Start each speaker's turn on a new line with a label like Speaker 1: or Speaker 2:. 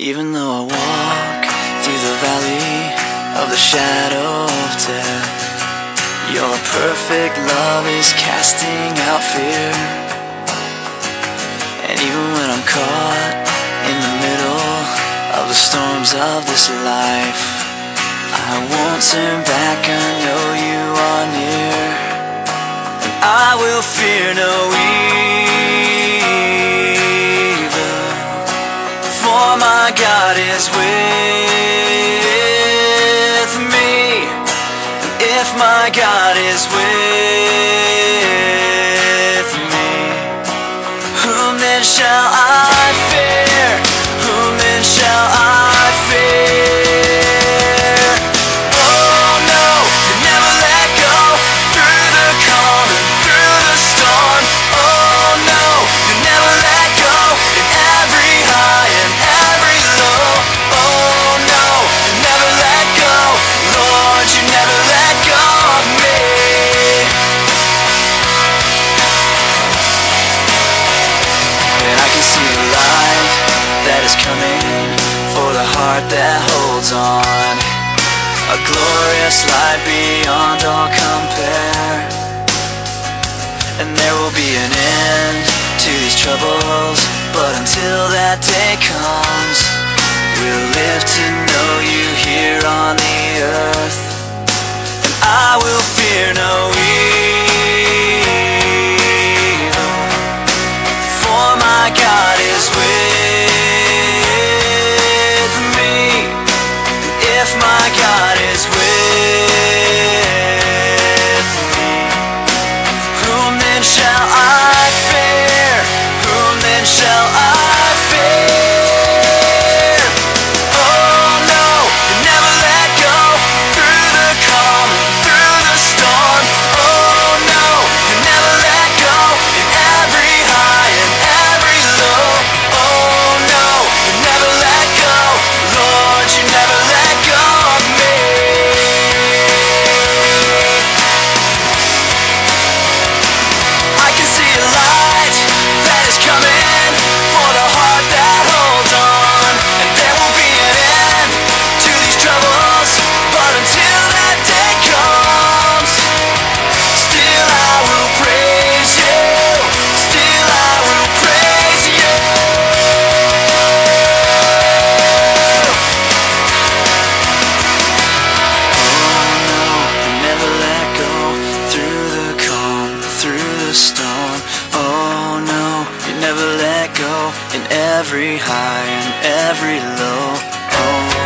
Speaker 1: Even though I walk through the valley of the shadow of death, your perfect love is casting out fear. And even when I'm caught in the middle of the storms of this life, I won't turn back, I know you are near. And I will fear no evil, my God is with me. If my God is with me, whom then shall heart that holds on. A glorious light beyond all compare. And there will be an end to these troubles. But until that day comes, Oh no, you never let go In every high and every low oh.